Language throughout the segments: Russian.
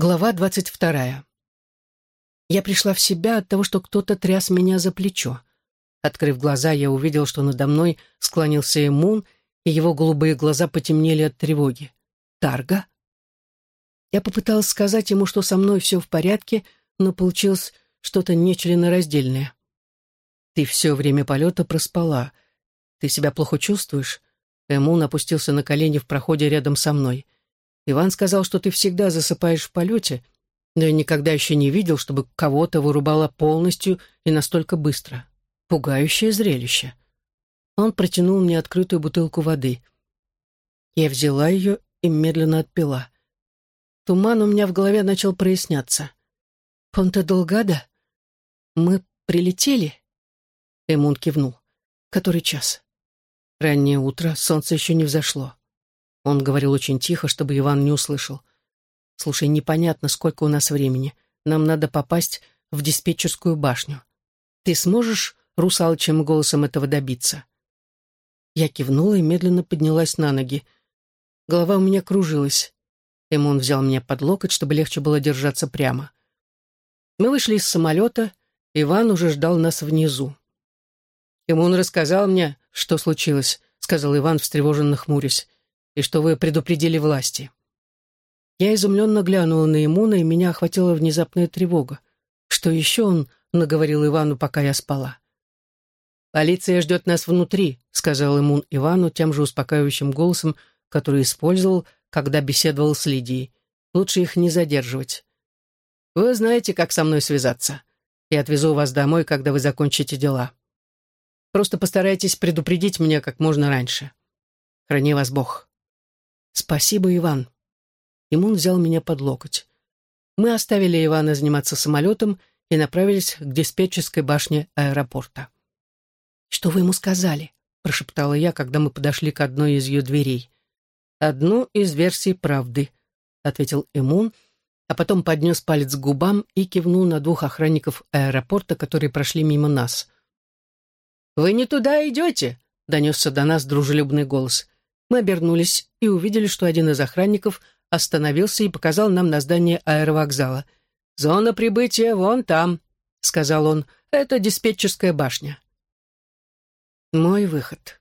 Глава двадцать вторая. Я пришла в себя от того, что кто-то тряс меня за плечо. Открыв глаза, я увидел, что надо мной склонился Эмун, и его голубые глаза потемнели от тревоги. «Тарга?» Я попыталась сказать ему, что со мной все в порядке, но получилось что-то нечленораздельное. «Ты все время полета проспала. Ты себя плохо чувствуешь?» Эмун опустился на колени в проходе рядом со мной — Иван сказал, что ты всегда засыпаешь в полете, но я никогда еще не видел, чтобы кого-то вырубало полностью и настолько быстро. Пугающее зрелище. Он протянул мне открытую бутылку воды. Я взяла ее и медленно отпила. Туман у меня в голове начал проясняться. «Понте-Долгада? Мы прилетели?» Эмун кивнул. «Который час?» «Раннее утро, солнце еще не взошло. Он говорил очень тихо, чтобы Иван не услышал. «Слушай, непонятно, сколько у нас времени. Нам надо попасть в диспетчерскую башню. Ты сможешь русалочим голосом этого добиться?» Я кивнула и медленно поднялась на ноги. Голова у меня кружилась. Эмон взял меня под локоть, чтобы легче было держаться прямо. Мы вышли из самолета, Иван уже ждал нас внизу. «Эмон рассказал мне, что случилось», — сказал Иван, встревоженно хмурясь и что вы предупредили власти». Я изумленно глянула на Имуна, и меня охватила внезапная тревога. Что еще он наговорил Ивану, пока я спала? «Полиция ждет нас внутри», — сказал Имун Ивану тем же успокаивающим голосом, который использовал, когда беседовал с Лидией. «Лучше их не задерживать. Вы знаете, как со мной связаться. Я отвезу вас домой, когда вы закончите дела. Просто постарайтесь предупредить меня как можно раньше. Храни вас Бог». «Спасибо, Иван». Имун взял меня под локоть. Мы оставили Ивана заниматься самолетом и направились к диспетчерской башне аэропорта. «Что вы ему сказали?» — прошептала я, когда мы подошли к одной из ее дверей. «Одну из версий правды», — ответил Имун, а потом поднес палец к губам и кивнул на двух охранников аэропорта, которые прошли мимо нас. «Вы не туда идете!» — донесся до нас дружелюбный голос. Мы обернулись и увидели, что один из охранников остановился и показал нам на здание аэровокзала. «Зона прибытия вон там», — сказал он. «Это диспетчерская башня». Мой выход.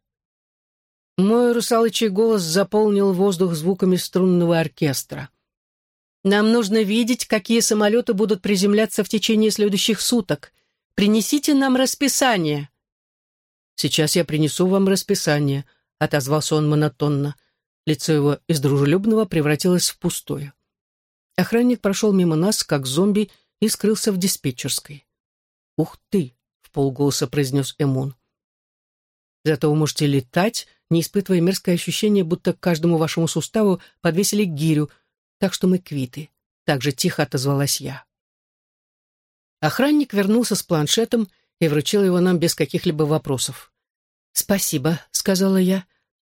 Мой русалочий голос заполнил воздух звуками струнного оркестра. «Нам нужно видеть, какие самолеты будут приземляться в течение следующих суток. Принесите нам расписание». «Сейчас я принесу вам расписание», — отозвался он монотонно. Лицо его из дружелюбного превратилось в пустое. Охранник прошел мимо нас, как зомби, и скрылся в диспетчерской. «Ух ты!» — в полголоса произнес Эмон. «Зато вы можете летать, не испытывая мерзкое ощущение, будто к каждому вашему суставу подвесили гирю, так что мы квиты», — так же тихо отозвалась я. Охранник вернулся с планшетом и вручил его нам без каких-либо вопросов. «Спасибо», — сказала я.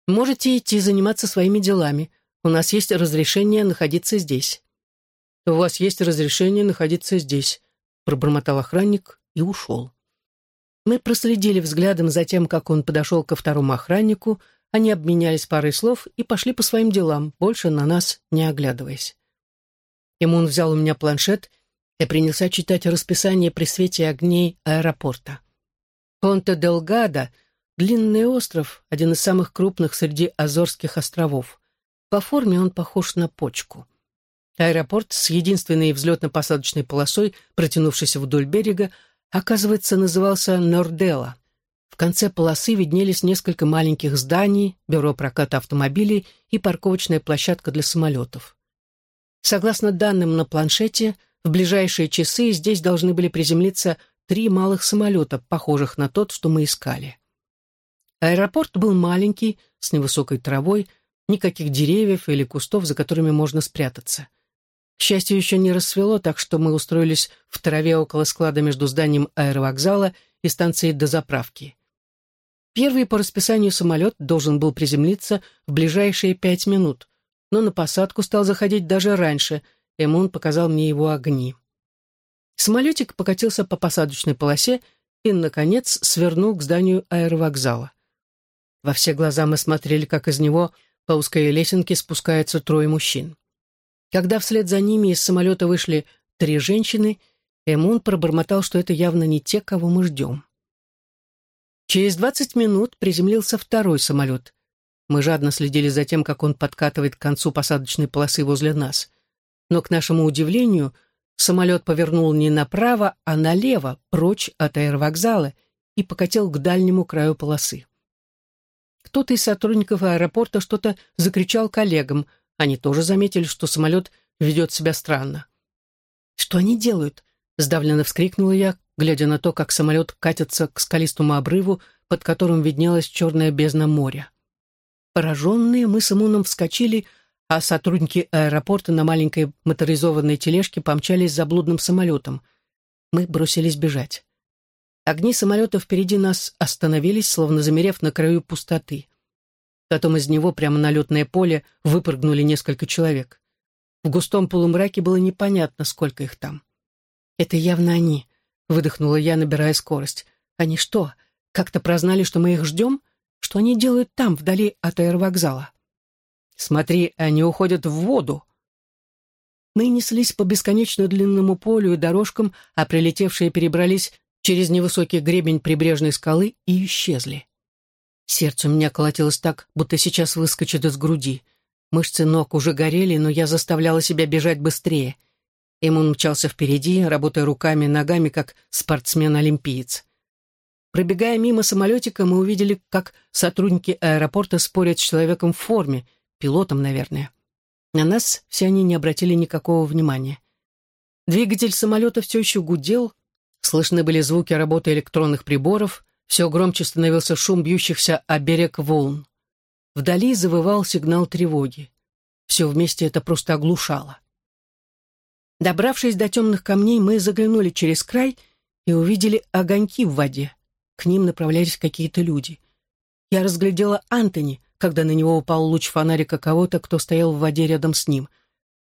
«Можете идти заниматься своими делами. У нас есть разрешение находиться здесь». «У вас есть разрешение находиться здесь», — пробормотал охранник и ушел. Мы проследили взглядом за тем, как он подошел ко второму охраннику, они обменялись парой слов и пошли по своим делам, больше на нас не оглядываясь. Имун взял у меня планшет и принялся читать расписание при свете огней аэропорта. Понте-Делгадо — Длинный остров — один из самых крупных среди Азорских островов. По форме он похож на почку. Аэропорт с единственной взлетно-посадочной полосой, протянувшейся вдоль берега, оказывается, назывался Нордела. В конце полосы виднелись несколько маленьких зданий, бюро проката автомобилей и парковочная площадка для самолетов. Согласно данным на планшете, в ближайшие часы здесь должны были приземлиться три малых самолета, похожих на тот, что мы искали. Аэропорт был маленький, с невысокой травой, никаких деревьев или кустов, за которыми можно спрятаться. К счастью, еще не рассвело, так что мы устроились в траве около склада между зданием аэровокзала и станцией дозаправки. Первый по расписанию самолет должен был приземлиться в ближайшие пять минут, но на посадку стал заходить даже раньше, Эмон показал мне его огни. Самолетик покатился по посадочной полосе и, наконец, свернул к зданию аэровокзала. Во все глаза мы смотрели, как из него по узкой лесенке спускаются трое мужчин. Когда вслед за ними из самолета вышли три женщины, Эмун пробормотал, что это явно не те, кого мы ждем. Через двадцать минут приземлился второй самолет. Мы жадно следили за тем, как он подкатывает к концу посадочной полосы возле нас. Но, к нашему удивлению, самолет повернул не направо, а налево, прочь от аэровокзала, и покатил к дальнему краю полосы. Кто-то из сотрудников аэропорта что-то закричал коллегам. Они тоже заметили, что самолет ведет себя странно. «Что они делают?» — сдавленно вскрикнула я, глядя на то, как самолет катится к скалистому обрыву, под которым виднелась черная бездна моря. Пораженные, мы с Имуном вскочили, а сотрудники аэропорта на маленькой моторизованной тележке помчались за блудным самолетом. Мы бросились бежать. Огни самолета впереди нас остановились, словно замерев на краю пустоты. Потом из него прямо на летное поле выпрыгнули несколько человек. В густом полумраке было непонятно, сколько их там. «Это явно они», — выдохнула я, набирая скорость. «Они что, как-то прознали, что мы их ждем? Что они делают там, вдали от аэровокзала?» «Смотри, они уходят в воду», мы неслись по бесконечно длинному полю и дорожкам, а прилетевшие перебрались через невысокий гребень прибрежной скалы и исчезли. Сердце у меня колотилось так, будто сейчас выскочит из груди. Мышцы ног уже горели, но я заставляла себя бежать быстрее. Эмун мчался впереди, работая руками и ногами, как спортсмен-олимпиец. Пробегая мимо самолетика, мы увидели, как сотрудники аэропорта спорят с человеком в форме, пилотом, наверное. На нас все они не обратили никакого внимания. Двигатель самолета все еще гудел, Слышны были звуки работы электронных приборов, все громче становился шум бьющихся о берег волн. Вдали завывал сигнал тревоги. Все вместе это просто оглушало. Добравшись до темных камней, мы заглянули через край и увидели огоньки в воде. К ним направлялись какие-то люди. Я разглядела Антони, когда на него упал луч фонарика кого-то, кто стоял в воде рядом с ним.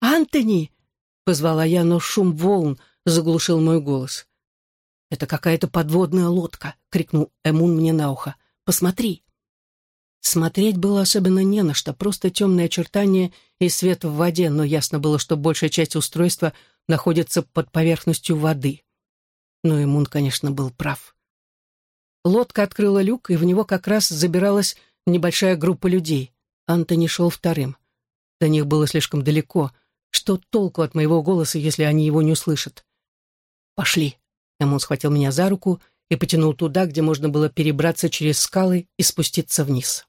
«Антони!» — позвала я, но шум волн заглушил мой голос. «Это какая-то подводная лодка!» — крикнул Эмун мне на ухо. «Посмотри!» Смотреть было особенно не на что, просто темные очертания и свет в воде, но ясно было, что большая часть устройства находится под поверхностью воды. Но Эмун, конечно, был прав. Лодка открыла люк, и в него как раз забиралась небольшая группа людей. Антони шел вторым. До них было слишком далеко. Что толку от моего голоса, если они его не услышат? «Пошли», Эмон схватил меня за руку и потянул туда, где можно было перебраться через скалы и спуститься вниз.